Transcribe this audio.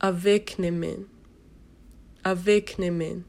avec Nemen, avec Nemen.